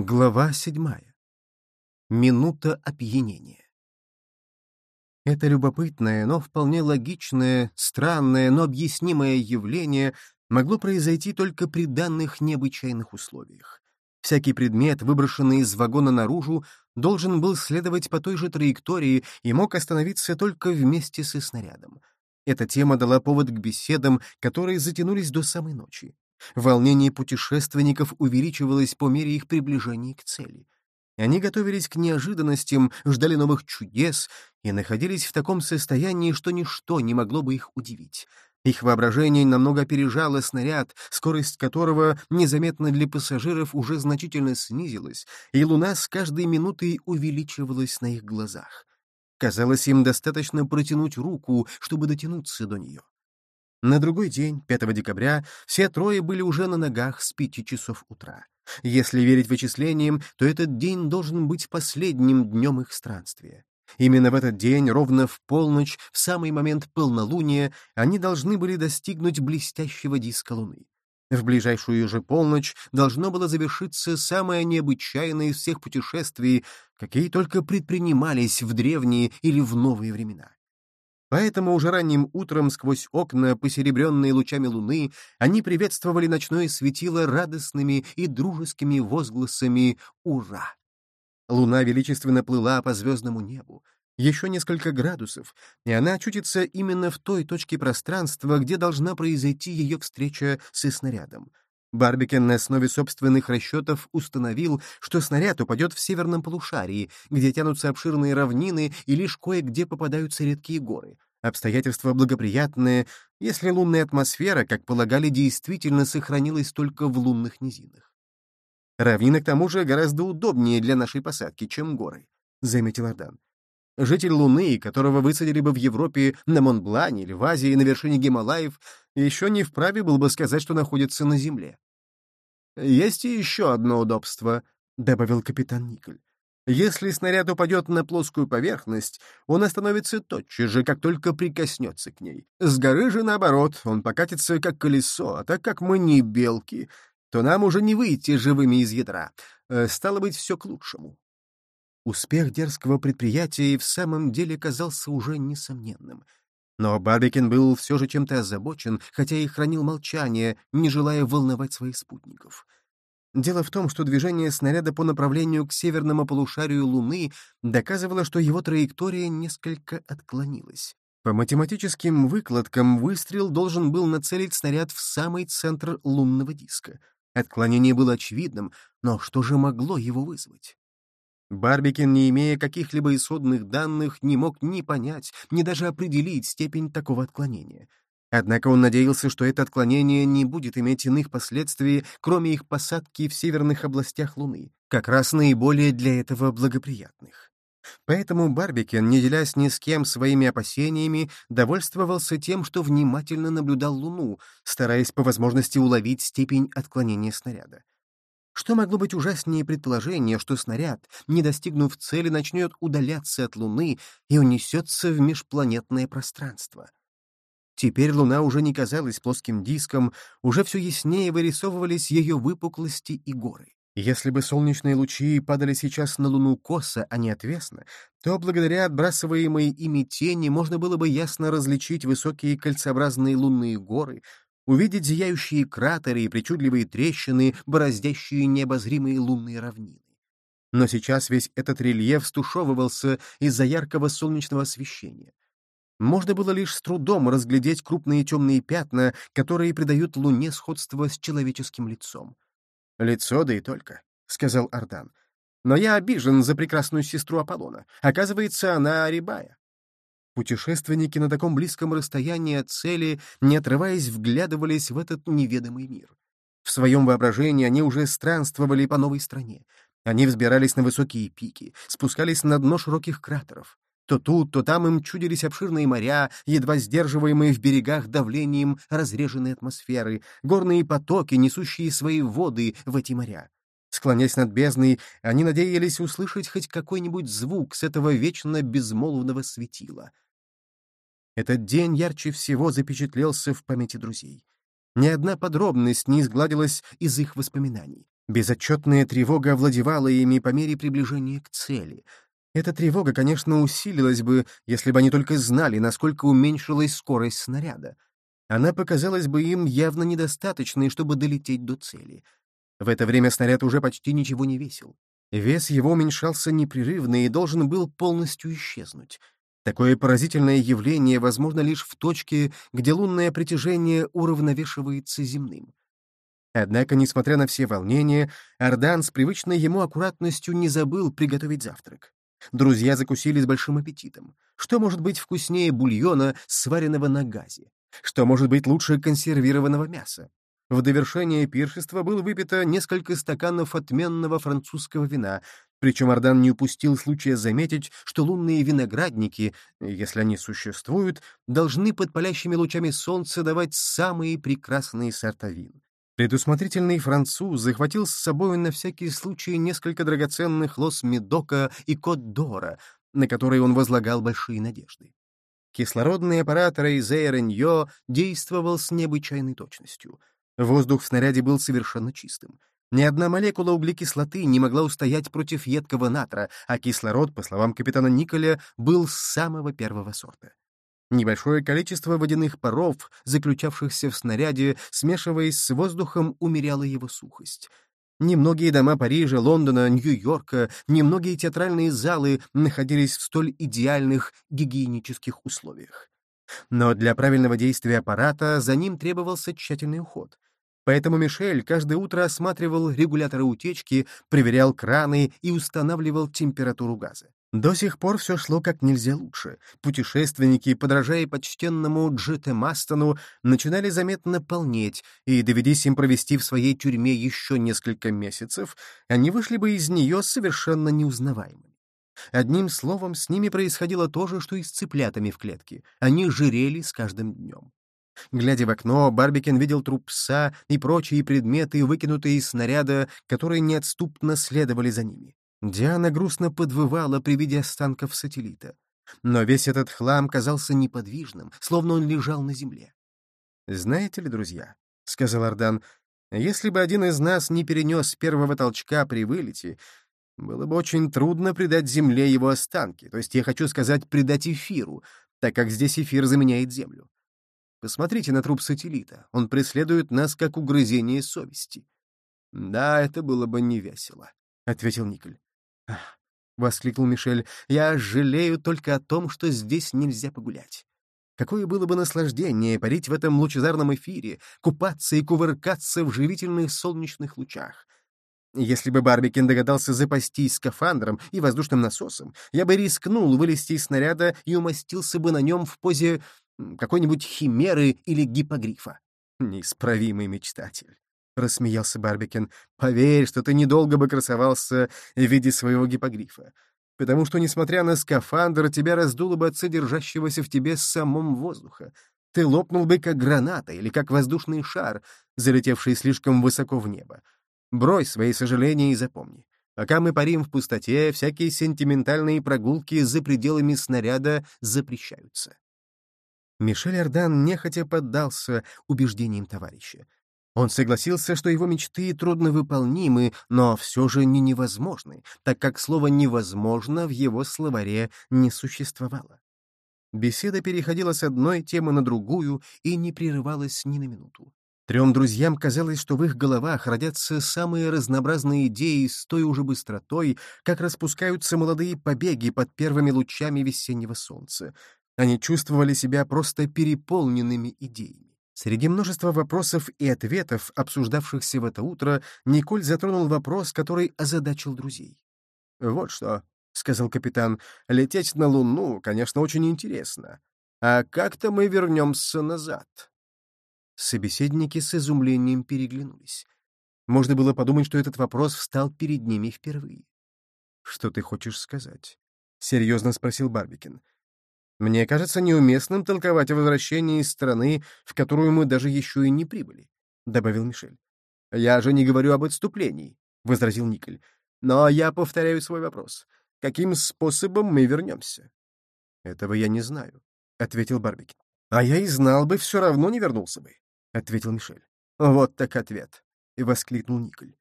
Глава седьмая. Минута опьянения. Это любопытное, но вполне логичное, странное, но объяснимое явление могло произойти только при данных необычайных условиях. Всякий предмет, выброшенный из вагона наружу, должен был следовать по той же траектории и мог остановиться только вместе со снарядом. Эта тема дала повод к беседам, которые затянулись до самой ночи. Волнение путешественников увеличивалось по мере их приближения к цели. Они готовились к неожиданностям, ждали новых чудес и находились в таком состоянии, что ничто не могло бы их удивить. Их воображение намного опережало снаряд, скорость которого незаметно для пассажиров уже значительно снизилась, и луна с каждой минутой увеличивалась на их глазах. Казалось, им достаточно протянуть руку, чтобы дотянуться до нее. На другой день, 5 декабря, все трое были уже на ногах с пяти часов утра. Если верить вычислениям, то этот день должен быть последним днем их странствия. Именно в этот день, ровно в полночь, в самый момент полнолуния, они должны были достигнуть блестящего диска Луны. В ближайшую же полночь должно было завершиться самое необычайное из всех путешествий, какие только предпринимались в древние или в новые времена. Поэтому уже ранним утром сквозь окна, посеребренные лучами луны, они приветствовали ночное светило радостными и дружескими возгласами «Ура!». Луна величественно плыла по звездному небу. Еще несколько градусов, и она очутится именно в той точке пространства, где должна произойти ее встреча со снарядом. Барбикен на основе собственных расчетов установил, что снаряд упадет в северном полушарии, где тянутся обширные равнины и лишь кое-где попадаются редкие горы. Обстоятельства благоприятные, если лунная атмосфера, как полагали, действительно сохранилась только в лунных низинах. Равнины, к тому же, гораздо удобнее для нашей посадки, чем горы, — заметил Ардан. Житель Луны, которого высадили бы в Европе на Монблане или в Азии на вершине Гималаев, еще не вправе был бы сказать, что находится на Земле. «Есть и еще одно удобство», — добавил капитан Николь. «Если снаряд упадет на плоскую поверхность, он остановится тотчас же, как только прикоснется к ней. С горы же, наоборот, он покатится как колесо, а так как мы не белки, то нам уже не выйти живыми из ядра. Э, стало быть, все к лучшему». Успех дерзкого предприятия в самом деле казался уже несомненным — но Барбикин был все же чем-то озабочен, хотя и хранил молчание, не желая волновать своих спутников. Дело в том, что движение снаряда по направлению к северному полушарию Луны доказывало, что его траектория несколько отклонилась. По математическим выкладкам выстрел должен был нацелить снаряд в самый центр лунного диска. Отклонение было очевидным, но что же могло его вызвать? Барбикин, не имея каких-либо исходных данных, не мог ни понять, ни даже определить степень такого отклонения. Однако он надеялся, что это отклонение не будет иметь иных последствий, кроме их посадки в северных областях Луны, как раз наиболее для этого благоприятных. Поэтому Барбикен, не делясь ни с кем своими опасениями, довольствовался тем, что внимательно наблюдал Луну, стараясь по возможности уловить степень отклонения снаряда. Что могло быть ужаснее предположения, что снаряд, не достигнув цели, начнет удаляться от Луны и унесется в межпланетное пространство? Теперь Луна уже не казалась плоским диском, уже все яснее вырисовывались ее выпуклости и горы. Если бы солнечные лучи падали сейчас на Луну косо, а не отвесно, то благодаря отбрасываемой ими тени можно было бы ясно различить высокие кольцеобразные лунные горы, увидеть зияющие кратеры и причудливые трещины, бороздящие необозримые лунные равнины. Но сейчас весь этот рельеф стушевывался из-за яркого солнечного освещения. Можно было лишь с трудом разглядеть крупные темные пятна, которые придают Луне сходство с человеческим лицом. «Лицо, да и только», — сказал Ардан. «Но я обижен за прекрасную сестру Аполлона. Оказывается, она Арибая. Путешественники на таком близком расстоянии от цели, не отрываясь, вглядывались в этот неведомый мир. В своем воображении они уже странствовали по новой стране. Они взбирались на высокие пики, спускались на дно широких кратеров. То тут, то там им чудились обширные моря, едва сдерживаемые в берегах давлением разреженной атмосферы, горные потоки, несущие свои воды в эти моря. Склонясь над бездной, они надеялись услышать хоть какой-нибудь звук с этого вечно безмолвного светила — этот день ярче всего запечатлелся в памяти друзей. Ни одна подробность не изгладилась из их воспоминаний. Безотчетная тревога овладевала ими по мере приближения к цели. Эта тревога, конечно, усилилась бы, если бы они только знали, насколько уменьшилась скорость снаряда. Она показалась бы им явно недостаточной, чтобы долететь до цели. В это время снаряд уже почти ничего не весил. Вес его уменьшался непрерывно и должен был полностью исчезнуть. Такое поразительное явление возможно лишь в точке, где лунное притяжение уравновешивается земным. Однако, несмотря на все волнения, Ардан с привычной ему аккуратностью не забыл приготовить завтрак. Друзья закусили с большим аппетитом. Что может быть вкуснее бульона, сваренного на газе? Что может быть лучше консервированного мяса? В довершение пиршества было выпито несколько стаканов отменного французского вина, причем Ардан не упустил случая заметить, что лунные виноградники, если они существуют, должны под палящими лучами солнца давать самые прекрасные сорта вин. Предусмотрительный француз захватил с собой на всякий случай несколько драгоценных лос Медока и Кот-Дора, на которые он возлагал большие надежды. Кислородный аппарат Рейзе действовал с необычайной точностью. Воздух в снаряде был совершенно чистым. Ни одна молекула углекислоты не могла устоять против едкого натра, а кислород, по словам капитана Николя, был самого первого сорта. Небольшое количество водяных паров, заключавшихся в снаряде, смешиваясь с воздухом, умеряло его сухость. Немногие дома Парижа, Лондона, Нью-Йорка, немногие театральные залы находились в столь идеальных гигиенических условиях. Но для правильного действия аппарата за ним требовался тщательный уход. Поэтому Мишель каждое утро осматривал регуляторы утечки, проверял краны и устанавливал температуру газа. До сих пор все шло как нельзя лучше. Путешественники, подражая почтенному Джите Мастону, начинали заметно полнеть, и, доведись им провести в своей тюрьме еще несколько месяцев, они вышли бы из нее совершенно неузнаваемыми. Одним словом, с ними происходило то же, что и с цыплятами в клетке. Они жирели с каждым днем. Глядя в окно, Барбикен видел труп пса и прочие предметы, выкинутые из снаряда, которые неотступно следовали за ними. Диана грустно подвывала при виде останков сателлита. Но весь этот хлам казался неподвижным, словно он лежал на земле. «Знаете ли, друзья», — сказал Ардан, — «если бы один из нас не перенес первого толчка при вылете, было бы очень трудно придать Земле его останки, то есть я хочу сказать, придать эфиру, так как здесь эфир заменяет Землю. Посмотрите на труп сателлита, он преследует нас как угрызение совести». «Да, это было бы невесело», — ответил Николь. — воскликнул Мишель. «Я жалею только о том, что здесь нельзя погулять. Какое было бы наслаждение парить в этом лучезарном эфире, купаться и кувыркаться в живительных солнечных лучах. Если бы Барбикин догадался запастись скафандром и воздушным насосом, я бы рискнул вылезти из снаряда и умостился бы на нем в позе какой-нибудь химеры или гипогрифа. Неисправимый мечтатель. — рассмеялся Барбикен. «Поверь, что ты недолго бы красовался в виде своего гипогрифа, потому что, несмотря на скафандр, тебя раздуло бы от содержащегося в тебе самом воздуха. Ты лопнул бы как граната или как воздушный шар, залетевший слишком высоко в небо. Брось свои сожаления и запомни. Пока мы парим в пустоте, всякие сентиментальные прогулки за пределами снаряда запрещаются». Мишель Ардан нехотя поддался убеждениям товарища. Он согласился, что его мечты трудновыполнимы, но все же не невозможны, так как слово «невозможно» в его словаре не существовало. Беседа переходила с одной темы на другую и не прерывалась ни на минуту. Трем друзьям казалось, что в их головах родятся самые разнообразные идеи с той уже быстротой, как распускаются молодые побеги под первыми лучами весеннего солнца. Они чувствовали себя просто переполненными идеями. Среди множества вопросов и ответов, обсуждавшихся в это утро, Николь затронул вопрос, который озадачил друзей. «Вот что», — сказал капитан, — «лететь на Луну, конечно, очень интересно. А как-то мы вернемся назад». Собеседники с изумлением переглянулись. Можно было подумать, что этот вопрос встал перед ними впервые. «Что ты хочешь сказать?» — серьезно спросил Барбикин. Мне кажется неуместным толковать о возвращении из страны, в которую мы даже еще и не прибыли», — добавил Мишель. «Я же не говорю об отступлении», — возразил Николь. «Но я повторяю свой вопрос. Каким способом мы вернемся?» «Этого я не знаю», — ответил Барбикин. «А я и знал бы, все равно не вернулся бы», — ответил Мишель. «Вот так ответ», — воскликнул Николь.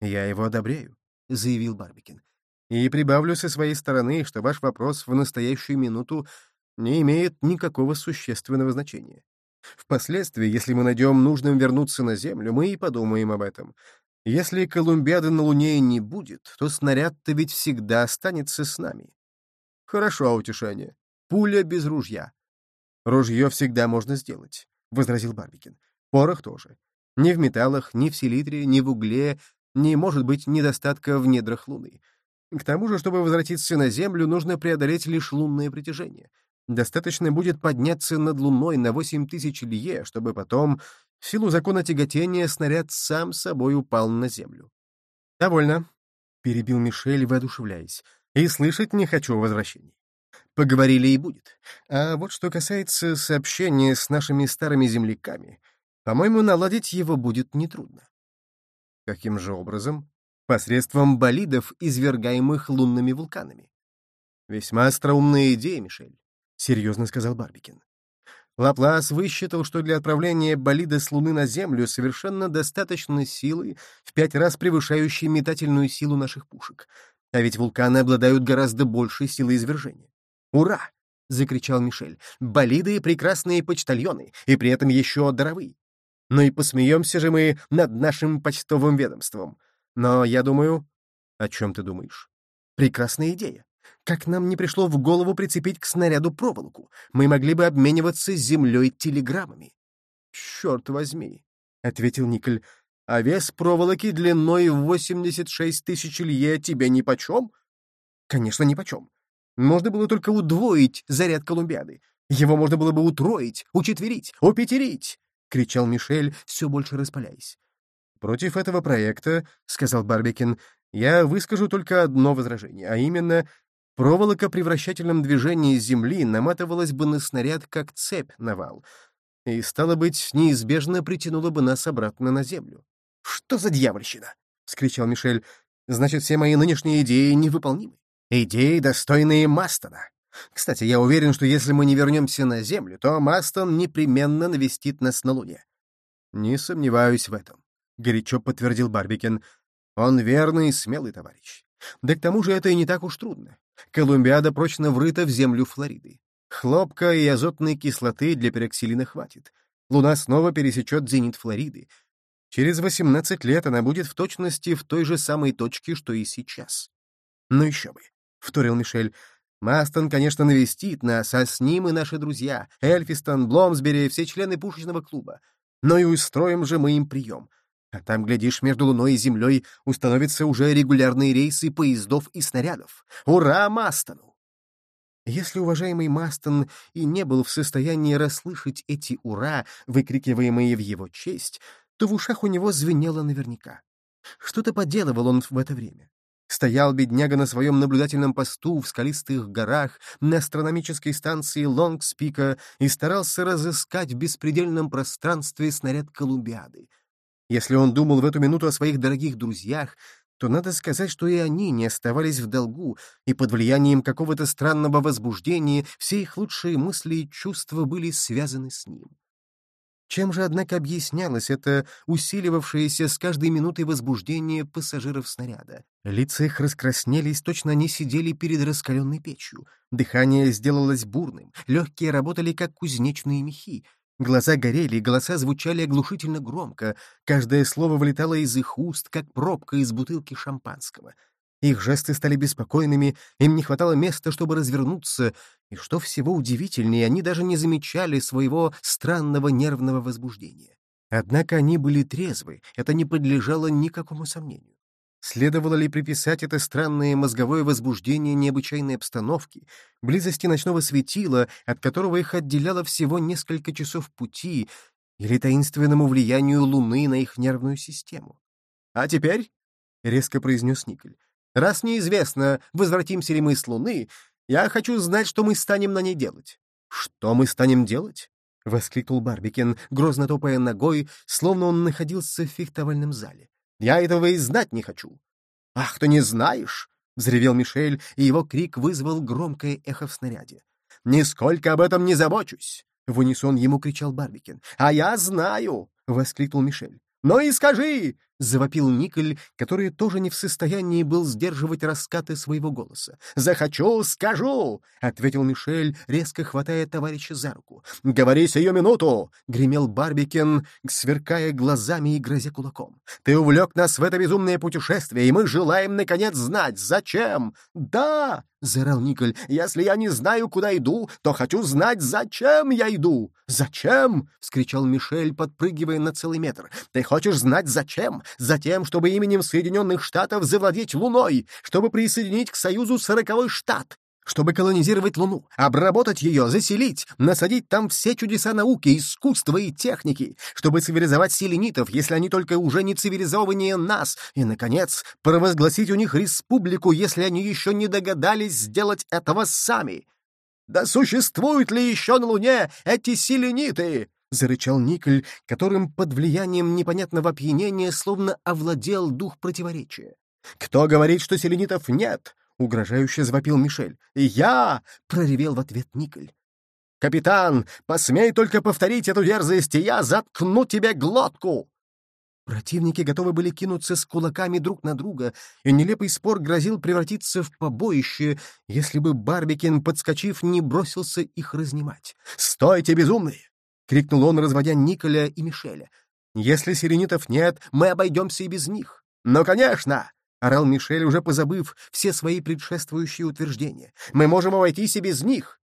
«Я его одобряю», — заявил Барбикин. «И прибавлю со своей стороны, что ваш вопрос в настоящую минуту не имеет никакого существенного значения. Впоследствии, если мы найдем нужным вернуться на Землю, мы и подумаем об этом. Если Колумбиады на Луне не будет, то снаряд-то ведь всегда останется с нами. Хорошо, утешение. Пуля без ружья. Ружье всегда можно сделать, — возразил Барбикин. Порох тоже. Ни в металлах, ни в селитре, ни в угле не может быть недостатка в недрах Луны. К тому же, чтобы возвратиться на Землю, нужно преодолеть лишь лунное притяжение. Достаточно будет подняться над Луной на 8 тысяч лье, чтобы потом, в силу закона тяготения, снаряд сам собой упал на Землю. «Довольно», — перебил Мишель, воодушевляясь, — «и слышать не хочу о возвращении. Поговорили и будет. А вот что касается сообщения с нашими старыми земляками, по-моему, наладить его будет нетрудно. Каким же образом? Посредством болидов, извергаемых лунными вулканами. Весьма остроумная идея, Мишель, — серьезно сказал Барбикин. Лаплас высчитал, что для отправления болида с Луны на Землю совершенно достаточно силы, в пять раз превышающей метательную силу наших пушек. А ведь вулканы обладают гораздо большей силой извержения. «Ура!» — закричал Мишель. «Болиды — прекрасные почтальоны, и при этом еще даровые. Ну и посмеемся же мы над нашим почтовым ведомством. Но я думаю... О чем ты думаешь? Прекрасная идея. Как нам не пришло в голову прицепить к снаряду проволоку? Мы могли бы обмениваться землей телеграммами. Черт возьми, — ответил Николь. А вес проволоки длиной в 86 тысяч лье тебе нипочем? Конечно, нипочем. Можно было только удвоить заряд Колумбиады. Его можно было бы утроить, учетверить, упетерить. — кричал Мишель, все больше распаляясь. «Против этого проекта, — сказал Барбикин, — я выскажу только одно возражение, а именно, проволока при вращательном движении Земли наматывалась бы на снаряд, как цепь на вал, и, стало быть, неизбежно притянула бы нас обратно на Землю». «Что за дьявольщина?» — вскричал Мишель. «Значит, все мои нынешние идеи невыполнимы. Идеи, достойные Мастона. Кстати, я уверен, что если мы не вернемся на Землю, то Мастон непременно навестит нас на Луне. Не сомневаюсь в этом, — горячо подтвердил Барбикен. Он верный и смелый товарищ. Да к тому же это и не так уж трудно. Колумбиада прочно врыта в землю Флориды. Хлопка и азотной кислоты для пероксилина хватит. Луна снова пересечет зенит Флориды. Через 18 лет она будет в точности в той же самой точке, что и сейчас. Ну еще бы, — вторил Мишель, — Мастон, конечно, навестит нас, а с ним и наши друзья, Эльфистон, Бломсбери, все члены пушечного клуба. Но и устроим же мы им прием. А там, глядишь, между Луной и Землей установятся уже регулярные рейсы поездов и снарядов. Ура Мастону! Если уважаемый Мастон и не был в состоянии расслышать эти «ура», выкрикиваемые в его честь, то в ушах у него звенело наверняка. Что-то поделывал он в это время. Стоял бедняга на своем наблюдательном посту в скалистых горах на астрономической станции Лонгспика и старался разыскать в беспредельном пространстве снаряд Колумбиады. Если он думал в эту минуту о своих дорогих друзьях, то надо сказать, что и они не оставались в долгу, и под влиянием какого-то странного возбуждения все их лучшие мысли и чувства были связаны с ним. Чем же, однако, объяснялось это усиливавшееся с каждой минутой возбуждение пассажиров снаряда? Лица их раскраснелись, точно они сидели перед раскаленной печью. Дыхание сделалось бурным, легкие работали, как кузнечные мехи. Глаза горели, голоса звучали оглушительно громко, каждое слово вылетало из их уст, как пробка из бутылки шампанского — их жесты стали беспокойными, им не хватало места, чтобы развернуться, и, что всего удивительнее, они даже не замечали своего странного нервного возбуждения. Однако они были трезвы, это не подлежало никакому сомнению. Следовало ли приписать это странное мозговое возбуждение необычайной обстановки, близости ночного светила, от которого их отделяло всего несколько часов пути, или таинственному влиянию Луны на их нервную систему? «А теперь», — резко произнес Николь, Раз неизвестно, возвратимся ли мы с Луны, я хочу знать, что мы станем на ней делать». «Что мы станем делать?» — воскликнул Барбикин, грозно топая ногой, словно он находился в фехтовальном зале. «Я этого и знать не хочу». «Ах, ты не знаешь!» — взревел Мишель, и его крик вызвал громкое эхо в снаряде. «Нисколько об этом не забочусь!» — в унисон ему кричал Барбикин. «А я знаю!» — воскликнул Мишель. «Ну и скажи!» — завопил Николь, который тоже не в состоянии был сдерживать раскаты своего голоса. «Захочу, скажу!» — ответил Мишель, резко хватая товарища за руку. «Говори сию минуту!» — гремел Барбикен, сверкая глазами и грозя кулаком. «Ты увлек нас в это безумное путешествие, и мы желаем, наконец, знать, зачем!» «Да!» — заорал Николь. «Если я не знаю, куда иду, то хочу знать, зачем я иду!» «Зачем?» — вскричал Мишель, подпрыгивая на целый метр. «Ты хочешь знать, зачем? Затем, чтобы именем Соединенных Штатов завладеть Луной, чтобы присоединить к Союзу сороковой штат, чтобы колонизировать Луну, обработать ее, заселить, насадить там все чудеса науки, искусства и техники, чтобы цивилизовать селенитов, если они только уже не цивилизованнее нас, и, наконец, провозгласить у них республику, если они еще не догадались сделать этого сами. «Да существуют ли еще на Луне эти селениты?» — зарычал Николь, которым под влиянием непонятного опьянения словно овладел дух противоречия. «Кто говорит, что селенитов нет?» — угрожающе завопил Мишель. «Я!» — проревел в ответ Николь. «Капитан, посмей только повторить эту дерзость, и я заткну тебе глотку!» Противники готовы были кинуться с кулаками друг на друга, и нелепый спор грозил превратиться в побоище, если бы Барбикин, подскочив, не бросился их разнимать. «Стойте, безумные!» — крикнул он, разводя Николя и Мишеля. «Если сиренитов нет, мы обойдемся и без них». «Ну, конечно!» — орал Мишель, уже позабыв все свои предшествующие утверждения. «Мы можем обойтись и без них!»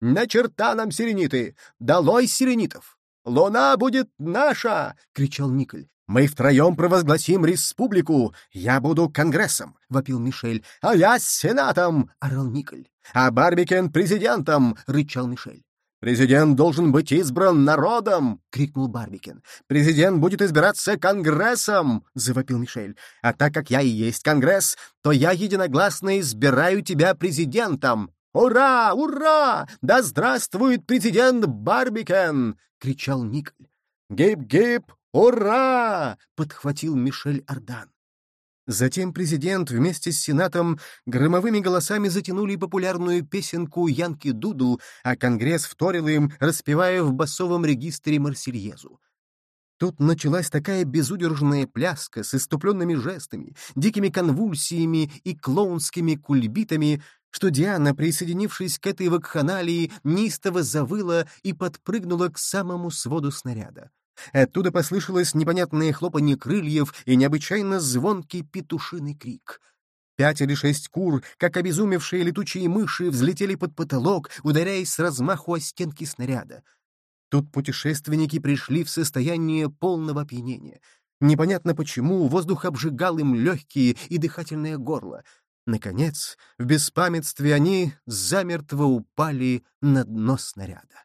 «На черта нам сирениты! Долой сиренитов!» «Луна будет наша!» — кричал Николь. «Мы втроем провозгласим республику! Я буду конгрессом!» — вопил Мишель. «А я сенатом!» — орал Николь. «А Барбикен президентом!» — рычал Мишель. «Президент должен быть избран народом!» — крикнул Барбикен. «Президент будет избираться Конгрессом!» — завопил Мишель. «А так как я и есть Конгресс, то я единогласно избираю тебя президентом!» «Ура! Ура! Да здравствует президент Барбикен!» — кричал Николь. «Гип-гип! «Ура!» — подхватил Мишель Ардан. Затем президент вместе с Сенатом громовыми голосами затянули популярную песенку «Янки Дудл», а Конгресс вторил им, распевая в басовом регистре Марсельезу. Тут началась такая безудержная пляска с иступленными жестами, дикими конвульсиями и клоунскими кульбитами, что Диана, присоединившись к этой вакханалии, неистово завыла и подпрыгнула к самому своду снаряда. Оттуда послышалось непонятное хлопанье крыльев и необычайно звонкий петушиный крик. Пять или шесть кур, как обезумевшие летучие мыши, взлетели под потолок, ударяясь с размаху о стенки снаряда. Тут путешественники пришли в состояние полного опьянения. Непонятно почему, воздух обжигал им легкие и дыхательное горло. Наконец, в беспамятстве они замертво упали на дно снаряда.